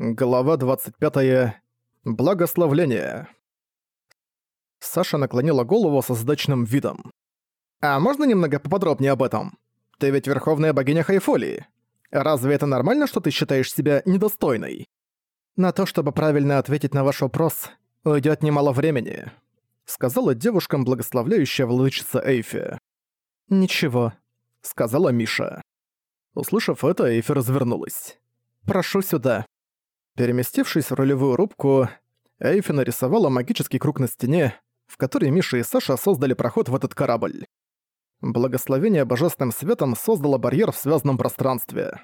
Глава 25. Благословление. Саша наклонила голову со сдачным видом. «А можно немного поподробнее об этом? Ты ведь верховная богиня Хайфолии. Разве это нормально, что ты считаешь себя недостойной?» «На то, чтобы правильно ответить на ваш вопрос, уйдет немало времени», сказала девушкам благословляющая владычица Эйфи. «Ничего», — сказала Миша. Услышав это, Эйфи развернулась. «Прошу сюда». Переместившись в рулевую рубку, Эйфи нарисовала магический круг на стене, в который Миша и Саша создали проход в этот корабль. Благословение божественным светом создало барьер в связанном пространстве.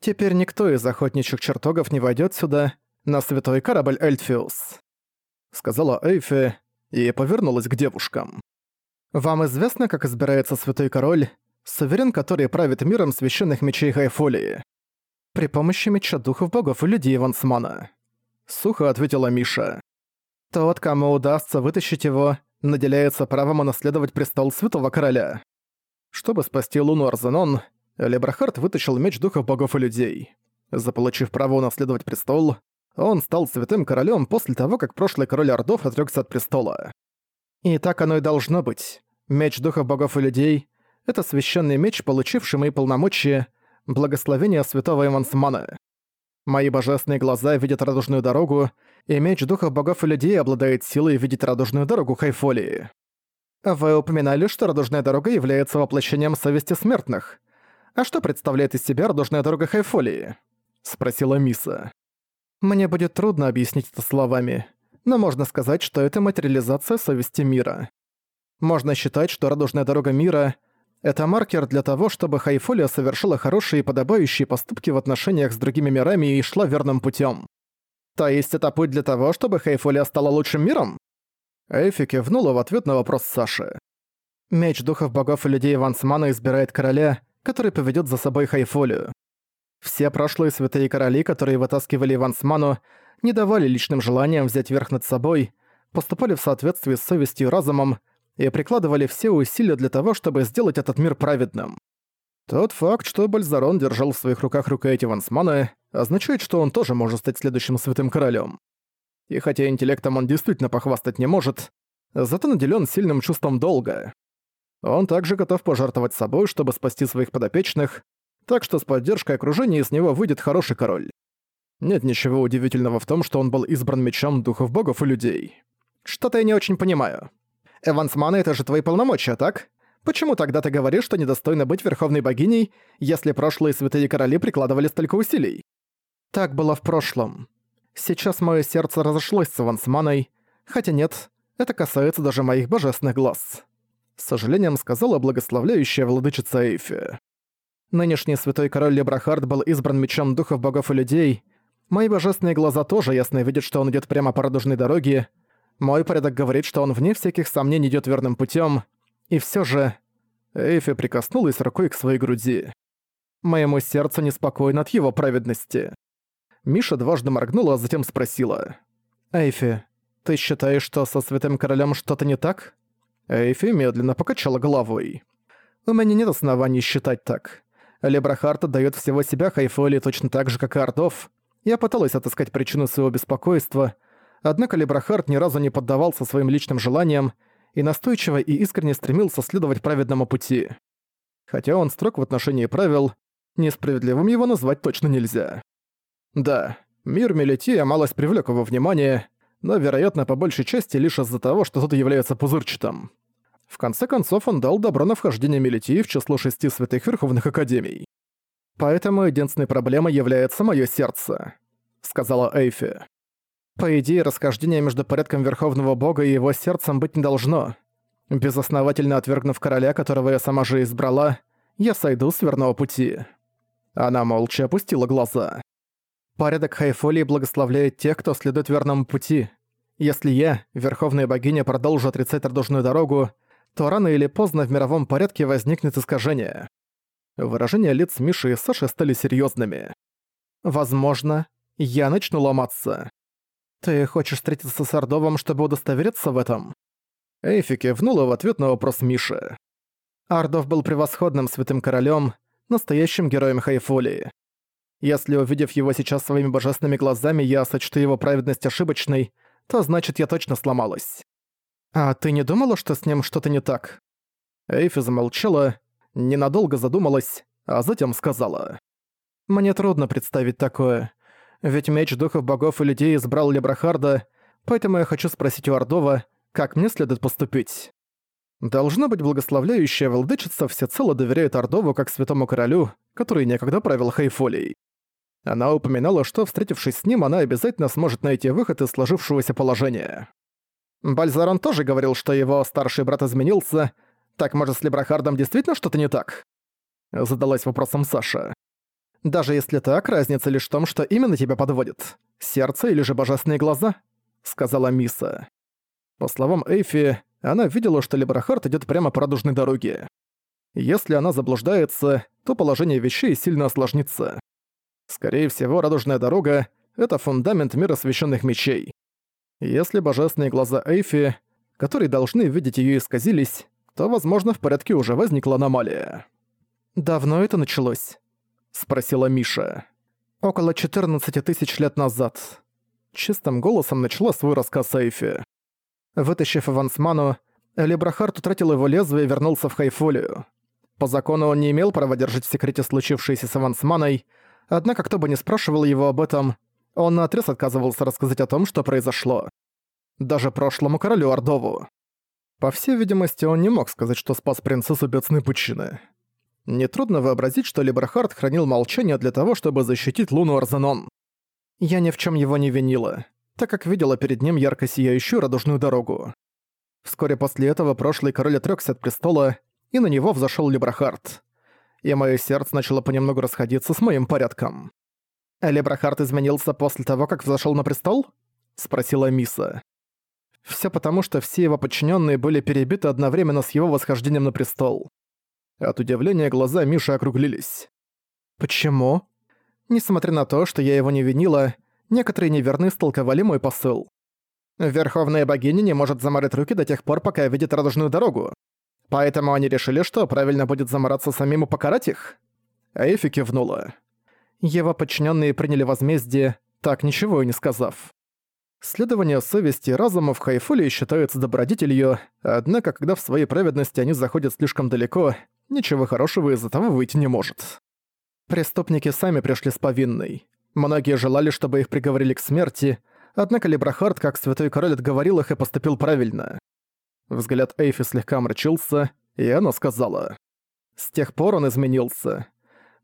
Теперь никто из охотничьих чертогов не войдет сюда, на святой корабль Эльтфиус», — сказала Эйфи и повернулась к девушкам. «Вам известно, как избирается святой король, суверен, который правит миром священных мечей Хайфолии?» При помощи меча духов богов и людей Вансмана. Сухо ответила Миша. Тот, кому удастся вытащить его, наделяется правом унаследовать престол Святого Короля. Чтобы спасти Луну Арзенон, Лебрахард вытащил меч духов богов и людей. Заполучив право унаследовать престол, он стал святым королем после того, как прошлый король Ордов отрёкся от престола. И так оно и должно быть. Меч духов богов и людей — это священный меч, получивший мои полномочия, благословение святого Эмансмана. Мои божественные глаза видят радужную дорогу, и меч духов богов и людей обладает силой видеть радужную дорогу Хайфолии. Вы упоминали, что радужная дорога является воплощением совести смертных. А что представляет из себя радужная дорога Хайфолии? Спросила Миса. Мне будет трудно объяснить это словами, но можно сказать, что это материализация совести мира. Можно считать, что радужная дорога мира это маркер для того, чтобы Хайфолия совершила хорошие и подобающие поступки в отношениях с другими мирами и шла верным путем. То есть это путь для того, чтобы Хайфолия стала лучшим миром? Эйфи кивнула в ответ на вопрос Саши. Меч духов богов и людей Вансмана избирает короля, который поведет за собой Хайфолию. Все прошлые святые короли, которые вытаскивали Вансману, не давали личным желаниям взять верх над собой, поступали в соответствии с совестью и разумом, и прикладывали все усилия для того, чтобы сделать этот мир праведным. Тот факт, что Бальзарон держал в своих руках рукоять Вансмана, означает, что он тоже может стать следующим святым королем. И хотя интеллектом он действительно похвастать не может, зато наделен сильным чувством долга. Он также готов пожертвовать собой, чтобы спасти своих подопечных, так что с поддержкой окружения из него выйдет хороший король. Нет ничего удивительного в том, что он был избран мечом духов богов и людей. Что-то я не очень понимаю. Эвансмана — это же твои полномочия, так? Почему тогда ты говоришь, что недостойно быть верховной богиней, если прошлые святые короли прикладывали столько усилий? Так было в прошлом. Сейчас мое сердце разошлось с Эвансманой, хотя нет, это касается даже моих божественных глаз. С сожалением сказала благословляющая владычица Эйфи. Нынешний святой король Лебрахард был избран мечом духов богов и людей. Мои божественные глаза тоже ясно видят, что он идет прямо по радужной дороге, мой порядок говорит, что он вне всяких сомнений идёт верным путём, и всё же... Эйфи прикоснулась рукой к своей груди. Моему сердцу неспокойно от его праведности. Миша дважды моргнула, а затем спросила. «Эйфи, ты считаешь, что со Святым Королем что-то не так?» Эйфи медленно покачала головой. «У меня нет оснований считать так. Лебрахарт отдаёт всего себя Хайфоли точно так же, как и Ордов. Я пыталась отыскать причину своего беспокойства, Однако Лебрахард ни разу не поддавался своим личным желаниям и настойчиво и искренне стремился следовать праведному пути. Хотя он строг в отношении правил, несправедливым его назвать точно нельзя. Да, мир Мелития малость привлек его внимание, но, вероятно, по большей части лишь из-за того, что тот является пузырчатым. В конце концов, он дал добро на вхождение Мелитии в число шести святых верховных академий. «Поэтому единственной проблемой является мое сердце», — сказала Эйфи. По идее, расхождения между порядком Верховного Бога и его сердцем быть не должно. Безосновательно отвергнув короля, которого я сама же избрала, я сойду с верного пути. Она молча опустила глаза. Порядок Хайфолии благословляет тех, кто следует верному пути. Если я, Верховная Богиня, продолжу отрицать радужную дорогу, то рано или поздно в мировом порядке возникнет искажение. Выражения лиц Миши и Саши стали серьезными. Возможно, я начну ломаться. «Ты хочешь встретиться с Ордовом, чтобы удостовериться в этом?» Эйфи кивнула в ответ на вопрос Миши. Ардов был превосходным святым королем, настоящим героем Хайфолии. Если, увидев его сейчас своими божественными глазами, я сочту его праведность ошибочной, то значит, я точно сломалась. А ты не думала, что с ним что-то не так? Эйфи замолчала, ненадолго задумалась, а затем сказала. «Мне трудно представить такое. Ведь меч духов богов и людей избрал Лебрахарда, поэтому я хочу спросить у Ордова, как мне следует поступить. Должна быть благословляющая владычица всецело доверяет Ордову как святому королю, который некогда правил Хайфолией. Она упоминала, что, встретившись с ним, она обязательно сможет найти выход из сложившегося положения. Бальзарон тоже говорил, что его старший брат изменился. Так, может, с Лебрахардом действительно что-то не так? Задалась вопросом Саша. Даже если так, разница лишь в том, что именно тебя подводит. Сердце или же божественные глаза? Сказала Миса. По словам Эйфи, она видела, что Лебрахард идет прямо по радужной дороге. Если она заблуждается, то положение вещей сильно осложнится. Скорее всего, радужная дорога — это фундамент мира священных мечей. Если божественные глаза Эйфи, которые должны видеть ее, исказились, то, возможно, в порядке уже возникла аномалия. «Давно это началось?» — спросила Миша. «Около 14 тысяч лет назад». Чистым голосом начала свой рассказ Эйфи. Вытащив Авансману, Лебрахард утратил его лезвие и вернулся в Хайфолию. По закону он не имел права держать в секрете случившееся с Авансманой, Однако кто бы ни спрашивал его об этом, он наотрез отказывался рассказать о том, что произошло. Даже прошлому королю Ордову. По всей видимости, он не мог сказать, что спас принцессу Бецны Пучины. Нетрудно вообразить, что Либерхард хранил молчание для того, чтобы защитить Луну Арзенон. Я ни в чем его не винила, так как видела перед ним ярко сияющую радужную дорогу. Вскоре после этого прошлый король отрёкся от престола, и на него взошёл Либрахард и моё сердце начало понемногу расходиться с моим порядком. «Лебрахард изменился после того, как взошёл на престол?» — спросила Миса. Всё потому, что все его подчинённые были перебиты одновременно с его восхождением на престол. От удивления глаза Миши округлились. «Почему?» Несмотря на то, что я его не винила, некоторые неверны истолковали мой посыл. Верховная богиня не может заморать руки до тех пор, пока видит радужную дорогу. Поэтому они решили, что правильно будет замораться самим и покарать их? Эйфи кивнула. Его подчиненные приняли возмездие, так ничего и не сказав. Следование совести и разума в Хайфуле считается добродетелью, однако когда в своей праведности они заходят слишком далеко, ничего хорошего из этого выйти не может. Преступники сами пришли с повинной. Многие желали, чтобы их приговорили к смерти, однако Лебрахард, как святой король, отговорил их и поступил правильно. Взгляд Эйфи слегка омрачился, и она сказала. С тех пор он изменился.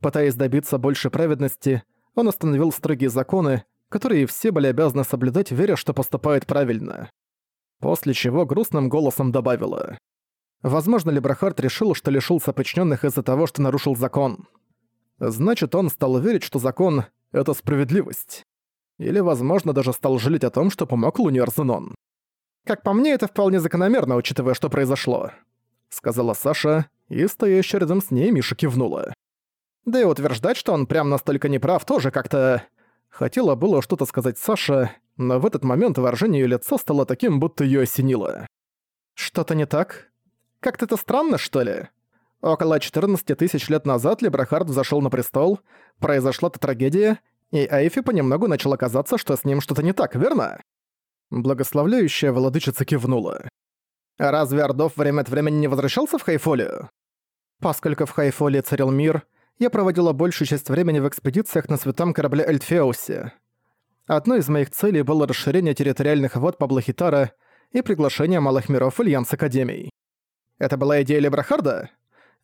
Пытаясь добиться больше праведности, он установил строгие законы, которые все были обязаны соблюдать, веря, что поступает правильно. После чего грустным голосом добавила. Возможно, Лебрахард решил, что лишился подчиненных из-за того, что нарушил закон. Значит, он стал верить, что закон — это справедливость. Или, возможно, даже стал жалеть о том, что помог Луни Арзенон. Как по мне, это вполне закономерно, учитывая, что произошло», — сказала Саша, и стоящая рядом с ней Миша кивнула. Да и утверждать, что он прям настолько неправ, тоже как-то... Хотела было что-то сказать Саша, но в этот момент выражение её лица стало таким, будто её осенило. «Что-то не так? Как-то это странно, что ли?» Около 14 тысяч лет назад Лебрахард взошёл на престол, произошла-то трагедия, и Айфи понемногу начало казаться, что с ним что-то не так, верно? Благословляющая владычица кивнула. «Разве Ордов время от времени не возвращался в Хайфолию?» Поскольку в Хайфолии царил мир, я проводила большую часть времени в экспедициях на святом корабле Эльтфеусе. Одной из моих целей было расширение территориальных вод Паблохитара и приглашение малых миров в Альянс Академий. Это была идея Лебрахарда?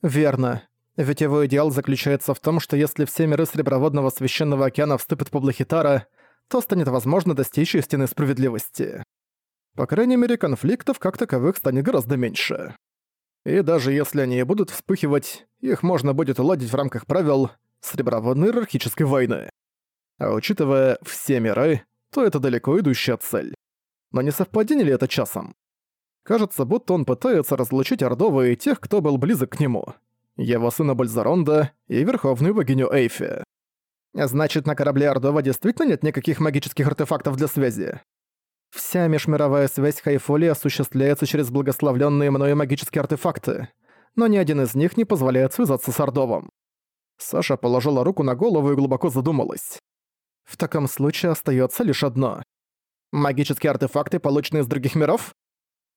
Верно. Ведь его идеал заключается в том, что если все миры Среброводного Священного Океана вступят в Паблохитара, то станет возможно достичь истинной справедливости. По крайней мере, конфликтов как таковых станет гораздо меньше. И даже если они и будут вспыхивать, их можно будет уладить в рамках правил среброводной иерархической войны. А учитывая все миры, то это далеко идущая цель. Но не совпадение ли это часом? Кажется, будто он пытается разлучить Ордова и тех, кто был близок к нему. Его сына Бальзаронда и верховную богиню Эйфи. Значит, на корабле Ордова действительно нет никаких магических артефактов для связи? Вся межмировая связь Хайфоли осуществляется через благословленные мною магические артефакты, но ни один из них не позволяет связаться с Ордовом. Саша положила руку на голову и глубоко задумалась. В таком случае остается лишь одно. Магические артефакты, полученные из других миров?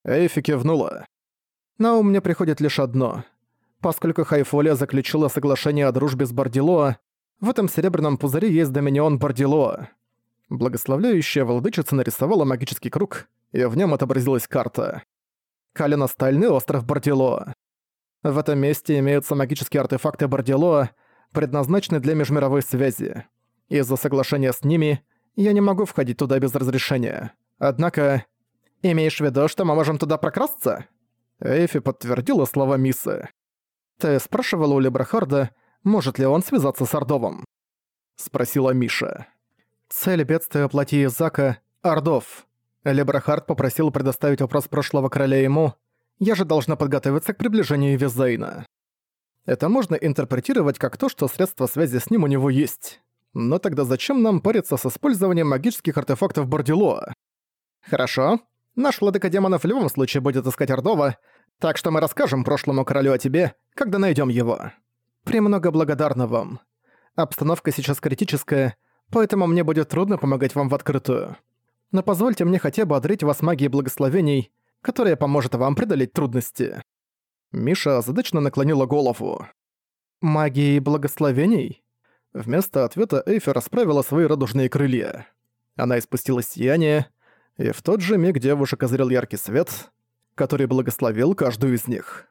Эйфи кивнула. На ум мне приходит лишь одно. Поскольку Хайфолия заключила соглашение о дружбе с Бардилоа, в этом серебряном пузыре есть доминион Бардилоа. Благословляющая владычица нарисовала магический круг, и в нем отобразилась карта. Калено-стальный остров Бардилоа. В этом месте имеются магические артефакты Бардилоа, предназначенные для межмировой связи. Из-за соглашения с ними я не могу входить туда без разрешения. Однако... Имеешь в виду, что мы можем туда прокрасться? Эйфи подтвердила слова Мисы. Ты спрашивала у Лебрахарда, может ли он связаться с Ордовом? Спросила Миша. Цель бедствия плоти Зака — Ордов. Лебрахард попросил предоставить вопрос прошлого короля ему, я же должна подготовиться к приближению Визейна. Это можно интерпретировать как то, что средства связи с ним у него есть. Но тогда зачем нам париться с использованием магических артефактов Бордилоа? Хорошо. Наш владыка демонов в любом случае будет искать Ордова, так что мы расскажем прошлому королю о тебе, когда найдем его. Премного благодарна вам. Обстановка сейчас критическая, поэтому мне будет трудно помогать вам в открытую. Но позвольте мне хотя бы одарить вас магией благословений, которая поможет вам преодолеть трудности. Миша озадачно наклонила голову. «Магией благословений?» Вместо ответа Эйфи расправила свои радужные крылья. Она испустила сияние, и в тот же миг девушек озрел яркий свет, который благословил каждую из них.